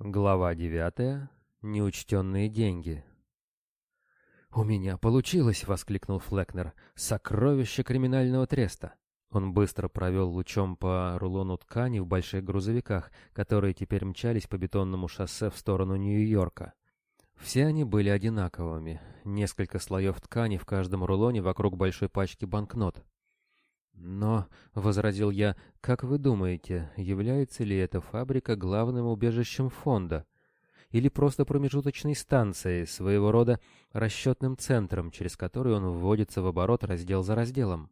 Глава девятая. Неучтенные деньги. «У меня получилось!» — воскликнул Флекнер. «Сокровище криминального треста!» Он быстро провел лучом по рулону ткани в больших грузовиках, которые теперь мчались по бетонному шоссе в сторону Нью-Йорка. Все они были одинаковыми. Несколько слоев ткани в каждом рулоне вокруг большой пачки банкнот. «Но», — возразил я, — «как вы думаете, является ли эта фабрика главным убежищем фонда? Или просто промежуточной станцией, своего рода расчетным центром, через который он вводится в оборот раздел за разделом?»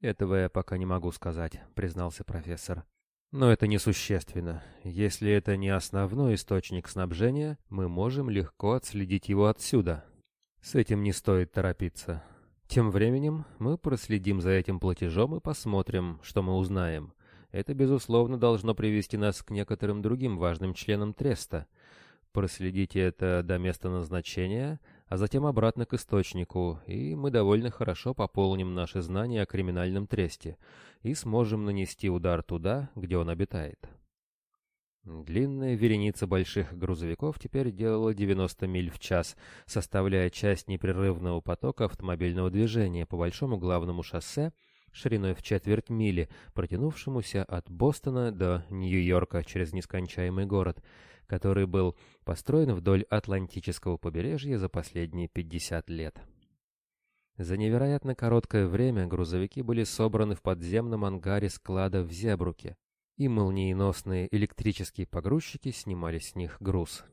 «Этого я пока не могу сказать», — признался профессор. «Но это несущественно. Если это не основной источник снабжения, мы можем легко отследить его отсюда. С этим не стоит торопиться. Тем временем мы проследим за этим платежом и посмотрим, что мы узнаем. Это, безусловно, должно привести нас к некоторым другим важным членам треста. Проследите это до места назначения, а затем обратно к источнику, и мы довольно хорошо пополним наши знания о криминальном тресте и сможем нанести удар туда, где он обитает. Длинная вереница больших грузовиков теперь делала 90 миль в час, составляя часть непрерывного потока автомобильного движения по большому главному шоссе шириной в четверть мили, протянувшемуся от Бостона до Нью-Йорка через нескончаемый город, который был построен вдоль Атлантического побережья за последние 50 лет. За невероятно короткое время грузовики были собраны в подземном ангаре склада в Зебруке, и молниеносные электрические погрузчики снимали с них груз.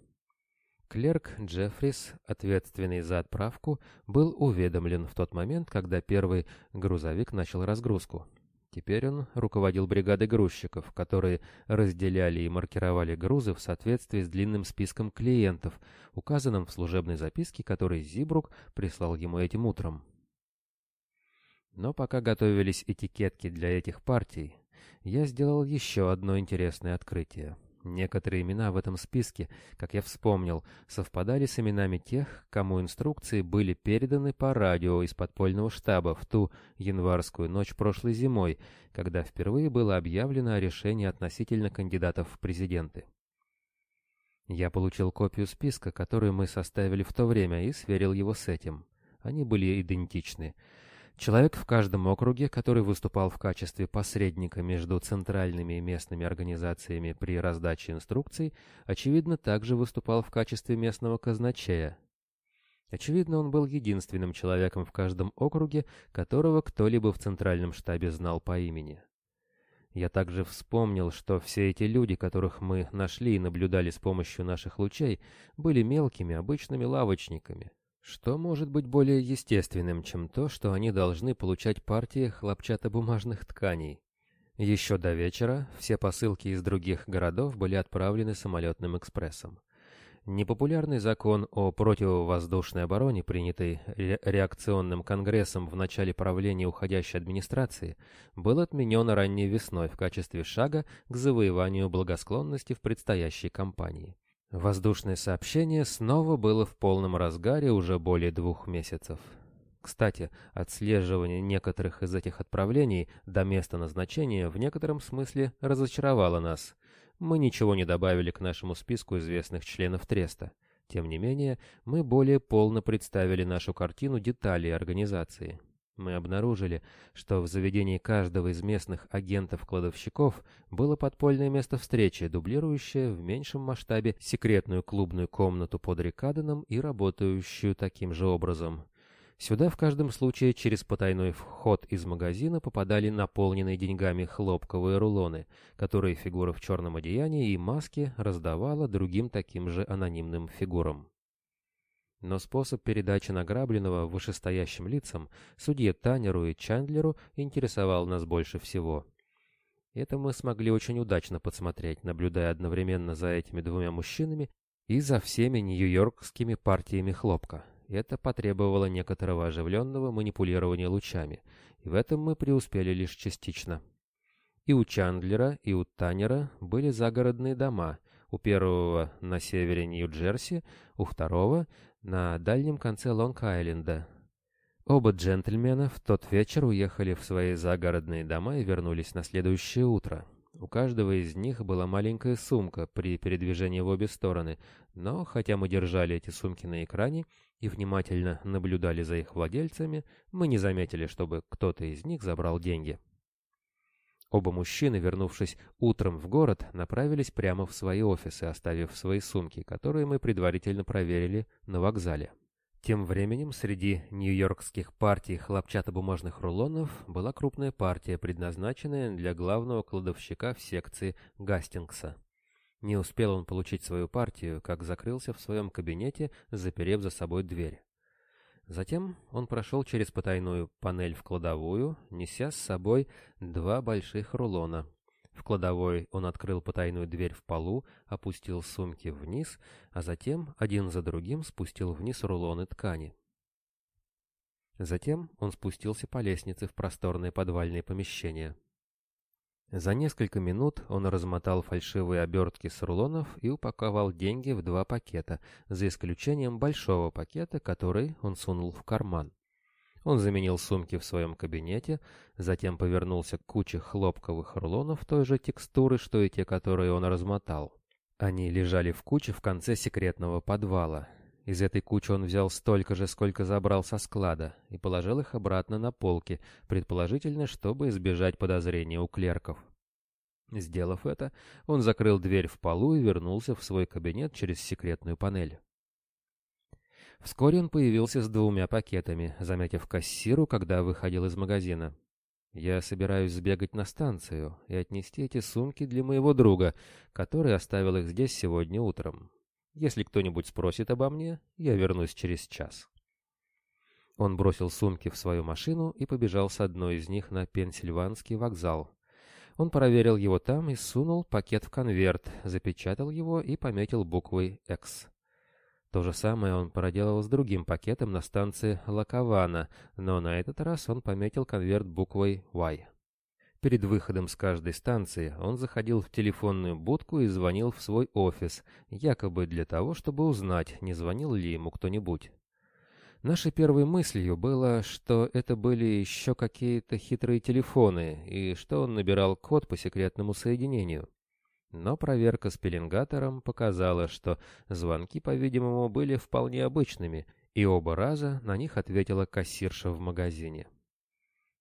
Клерк Джеффрис, ответственный за отправку, был уведомлен в тот момент, когда первый грузовик начал разгрузку. Теперь он руководил бригадой грузчиков, которые разделяли и маркировали грузы в соответствии с длинным списком клиентов, указанным в служебной записке, который Зибрук прислал ему этим утром. Но пока готовились этикетки для этих партий, я сделал еще одно интересное открытие. Некоторые имена в этом списке, как я вспомнил, совпадали с именами тех, кому инструкции были переданы по радио из подпольного штаба в ту январскую ночь прошлой зимой, когда впервые было объявлено о решении относительно кандидатов в президенты. Я получил копию списка, который мы составили в то время, и сверил его с этим. Они были идентичны. Человек в каждом округе, который выступал в качестве посредника между центральными и местными организациями при раздаче инструкций, очевидно, также выступал в качестве местного казначея. Очевидно, он был единственным человеком в каждом округе, которого кто-либо в центральном штабе знал по имени. Я также вспомнил, что все эти люди, которых мы нашли и наблюдали с помощью наших лучей, были мелкими, обычными лавочниками. Что может быть более естественным, чем то, что они должны получать партии хлопчатобумажных тканей? Еще до вечера все посылки из других городов были отправлены самолетным экспрессом. Непопулярный закон о противовоздушной обороне, принятый ре реакционным конгрессом в начале правления уходящей администрации, был отменен ранней весной в качестве шага к завоеванию благосклонности в предстоящей кампании. Воздушное сообщение снова было в полном разгаре уже более двух месяцев. Кстати, отслеживание некоторых из этих отправлений до места назначения в некотором смысле разочаровало нас. Мы ничего не добавили к нашему списку известных членов Треста. Тем не менее, мы более полно представили нашу картину деталей организации. Мы обнаружили, что в заведении каждого из местных агентов-кладовщиков было подпольное место встречи, дублирующее в меньшем масштабе секретную клубную комнату под Рикаденом и работающую таким же образом. Сюда в каждом случае через потайной вход из магазина попадали наполненные деньгами хлопковые рулоны, которые фигура в черном одеянии и маске раздавала другим таким же анонимным фигурам. Но способ передачи награбленного вышестоящим лицам, судье Танеру и Чандлеру, интересовал нас больше всего. Это мы смогли очень удачно подсмотреть, наблюдая одновременно за этими двумя мужчинами и за всеми нью-йоркскими партиями хлопка. Это потребовало некоторого оживленного манипулирования лучами, и в этом мы преуспели лишь частично. И у Чандлера, и у Танера были загородные дома, у первого на севере Нью-Джерси, у второго на дальнем конце Лонг-Айленда. Оба джентльмена в тот вечер уехали в свои загородные дома и вернулись на следующее утро. У каждого из них была маленькая сумка при передвижении в обе стороны, но хотя мы держали эти сумки на экране и внимательно наблюдали за их владельцами, мы не заметили, чтобы кто-то из них забрал деньги. Оба мужчины, вернувшись утром в город, направились прямо в свои офисы, оставив свои сумки, которые мы предварительно проверили на вокзале. Тем временем среди нью-йоркских партий хлопчатобумажных рулонов была крупная партия, предназначенная для главного кладовщика в секции Гастингса. Не успел он получить свою партию, как закрылся в своем кабинете, заперев за собой дверь. Затем он прошел через потайную панель в кладовую, неся с собой два больших рулона, в кладовой он открыл потайную дверь в полу, опустил сумки вниз, а затем один за другим спустил вниз рулоны ткани. Затем он спустился по лестнице в просторное подвальное помещение. За несколько минут он размотал фальшивые обертки с рулонов и упаковал деньги в два пакета, за исключением большого пакета, который он сунул в карман. Он заменил сумки в своем кабинете, затем повернулся к куче хлопковых рулонов той же текстуры, что и те, которые он размотал. Они лежали в куче в конце секретного подвала. Из этой кучи он взял столько же, сколько забрал со склада, и положил их обратно на полки, предположительно, чтобы избежать подозрения у клерков. Сделав это, он закрыл дверь в полу и вернулся в свой кабинет через секретную панель. Вскоре он появился с двумя пакетами, заметив кассиру, когда выходил из магазина. «Я собираюсь сбегать на станцию и отнести эти сумки для моего друга, который оставил их здесь сегодня утром. Если кто-нибудь спросит обо мне, я вернусь через час». Он бросил сумки в свою машину и побежал с одной из них на Пенсильванский вокзал. Он проверил его там и сунул пакет в конверт, запечатал его и пометил буквой «X». То же самое он проделал с другим пакетом на станции Лакована, но на этот раз он пометил конверт буквой Y. Перед выходом с каждой станции он заходил в телефонную будку и звонил в свой офис, якобы для того, чтобы узнать, не звонил ли ему кто-нибудь. Нашей первой мыслью было, что это были еще какие-то хитрые телефоны, и что он набирал код по секретному соединению. Но проверка с пеленгатором показала, что звонки, по-видимому, были вполне обычными, и оба раза на них ответила кассирша в магазине.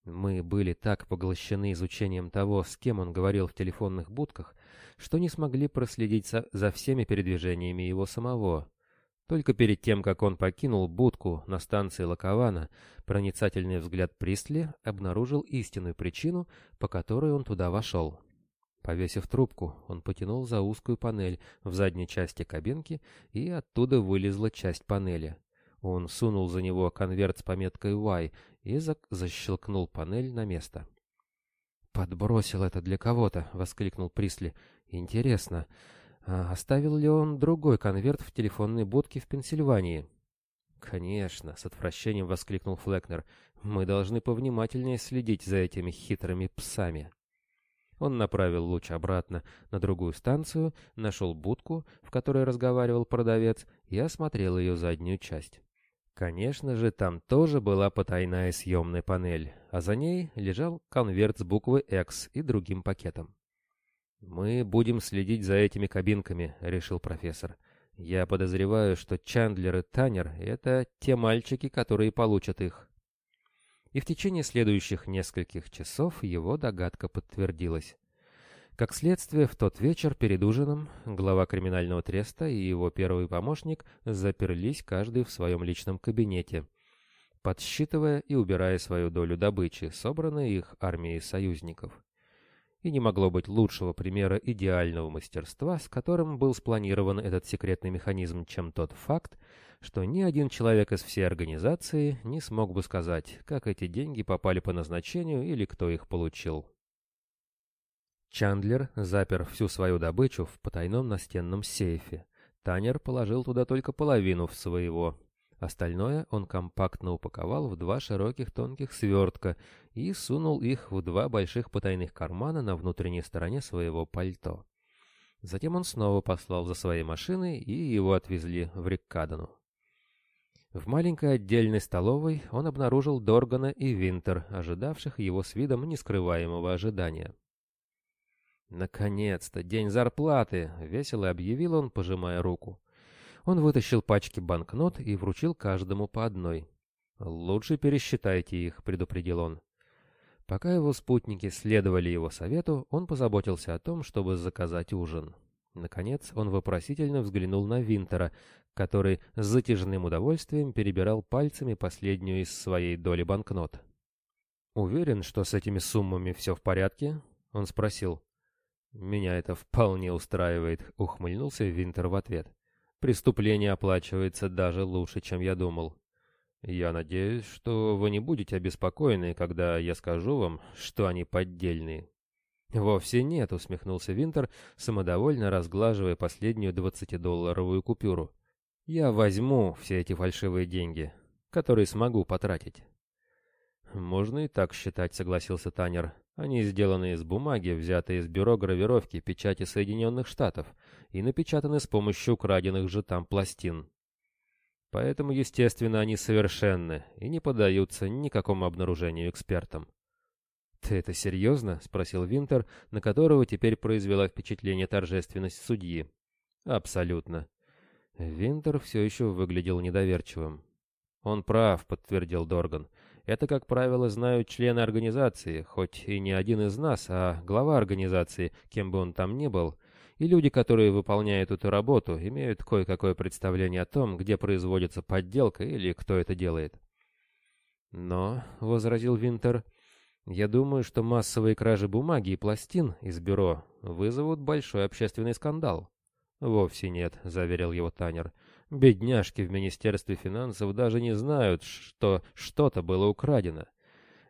Мы были так поглощены изучением того, с кем он говорил в телефонных будках, что не смогли проследить за всеми передвижениями его самого. Только перед тем, как он покинул будку на станции Лакована, проницательный взгляд Пристли обнаружил истинную причину, по которой он туда вошел. Повесив трубку, он потянул за узкую панель в задней части кабинки, и оттуда вылезла часть панели. Он сунул за него конверт с пометкой Y и за защелкнул панель на место. «Подбросил это для кого-то!» — воскликнул Присли. «Интересно, а оставил ли он другой конверт в телефонной будке в Пенсильвании?» «Конечно!» — с отвращением воскликнул Флекнер. «Мы должны повнимательнее следить за этими хитрыми псами!» Он направил луч обратно на другую станцию, нашел будку, в которой разговаривал продавец, и осмотрел ее заднюю часть. Конечно же, там тоже была потайная съемная панель, а за ней лежал конверт с буквой X и другим пакетом. «Мы будем следить за этими кабинками», — решил профессор. «Я подозреваю, что Чандлер и Танер — это те мальчики, которые получат их и в течение следующих нескольких часов его догадка подтвердилась. Как следствие, в тот вечер перед ужином глава криминального треста и его первый помощник заперлись каждый в своем личном кабинете, подсчитывая и убирая свою долю добычи, собранной их армией союзников. И не могло быть лучшего примера идеального мастерства, с которым был спланирован этот секретный механизм, чем тот факт, что ни один человек из всей организации не смог бы сказать, как эти деньги попали по назначению или кто их получил. Чандлер запер всю свою добычу в потайном настенном сейфе. Танер положил туда только половину своего. Остальное он компактно упаковал в два широких тонких свертка и сунул их в два больших потайных кармана на внутренней стороне своего пальто. Затем он снова послал за своей машиной, и его отвезли в Риккадану. В маленькой отдельной столовой он обнаружил Доргана и Винтер, ожидавших его с видом нескрываемого ожидания. «Наконец-то! День зарплаты!» — весело объявил он, пожимая руку. Он вытащил пачки банкнот и вручил каждому по одной. «Лучше пересчитайте их», — предупредил он. Пока его спутники следовали его совету, он позаботился о том, чтобы заказать ужин. Наконец он вопросительно взглянул на Винтера, который с затяжным удовольствием перебирал пальцами последнюю из своей доли банкнот. «Уверен, что с этими суммами все в порядке?» — он спросил. «Меня это вполне устраивает», — ухмыльнулся Винтер в ответ. «Преступление оплачивается даже лучше, чем я думал. Я надеюсь, что вы не будете обеспокоены, когда я скажу вам, что они поддельные». «Вовсе нет», — усмехнулся Винтер, самодовольно разглаживая последнюю двадцатидолларовую купюру. «Я возьму все эти фальшивые деньги, которые смогу потратить». «Можно и так считать», — согласился Танер. «Они сделаны из бумаги, взятой из бюро гравировки печати Соединенных Штатов и напечатаны с помощью украденных же там пластин. Поэтому, естественно, они совершенны и не поддаются никакому обнаружению экспертам». «Ты это серьезно?» — спросил Винтер, на которого теперь произвела впечатление торжественность судьи. «Абсолютно». Винтер все еще выглядел недоверчивым. «Он прав», — подтвердил Дорган. Это, как правило, знают члены организации, хоть и не один из нас, а глава организации, кем бы он там ни был, и люди, которые выполняют эту работу, имеют кое-какое представление о том, где производится подделка или кто это делает. «Но», — возразил Винтер, — «я думаю, что массовые кражи бумаги и пластин из бюро вызовут большой общественный скандал». «Вовсе нет», — заверил его Танер. Бедняжки в Министерстве финансов даже не знают, что что-то было украдено.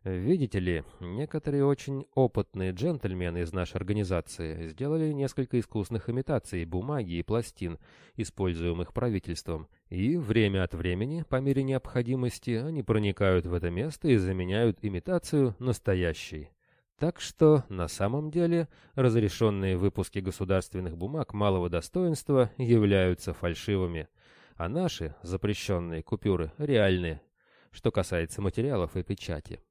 Видите ли, некоторые очень опытные джентльмены из нашей организации сделали несколько искусных имитаций бумаги и пластин, используемых правительством, и время от времени, по мере необходимости, они проникают в это место и заменяют имитацию настоящей. Так что, на самом деле, разрешенные выпуски государственных бумаг малого достоинства являются фальшивыми а наши, запрещенные купюры, реальные, что касается материалов и печати.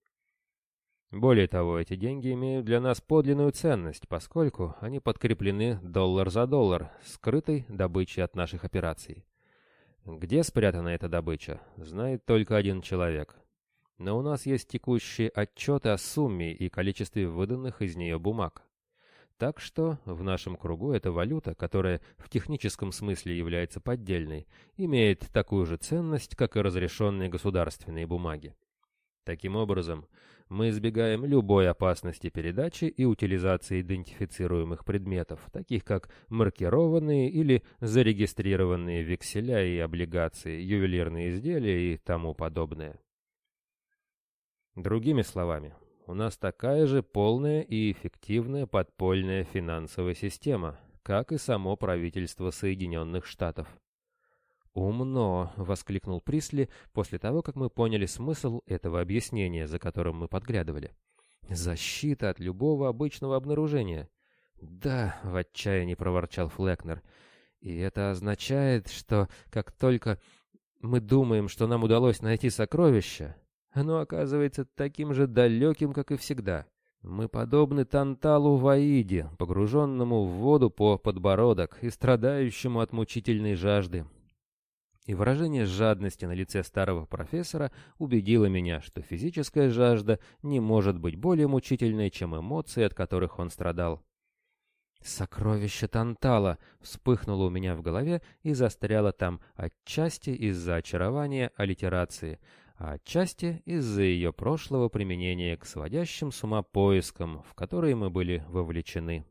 Более того, эти деньги имеют для нас подлинную ценность, поскольку они подкреплены доллар за доллар, скрытой добычей от наших операций. Где спрятана эта добыча, знает только один человек. Но у нас есть текущие отчеты о сумме и количестве выданных из нее бумаг. Так что в нашем кругу эта валюта, которая в техническом смысле является поддельной, имеет такую же ценность, как и разрешенные государственные бумаги. Таким образом, мы избегаем любой опасности передачи и утилизации идентифицируемых предметов, таких как маркированные или зарегистрированные векселя и облигации, ювелирные изделия и тому подобное. Другими словами, у нас такая же полная и эффективная подпольная финансовая система, как и само правительство Соединенных Штатов. «Умно!» — воскликнул Присли после того, как мы поняли смысл этого объяснения, за которым мы подглядывали. «Защита от любого обычного обнаружения». «Да», — в отчаянии проворчал Флекнер. «И это означает, что как только мы думаем, что нам удалось найти сокровища, оно оказывается таким же далеким, как и всегда. Мы подобны Танталу в Аиде, погруженному в воду по подбородок и страдающему от мучительной жажды. И выражение жадности на лице старого профессора убедило меня, что физическая жажда не может быть более мучительной, чем эмоции, от которых он страдал. «Сокровище Тантала!» вспыхнуло у меня в голове и застряло там отчасти из-за очарования аллитерации, а отчасти из-за ее прошлого применения к сводящим с ума поискам, в которые мы были вовлечены.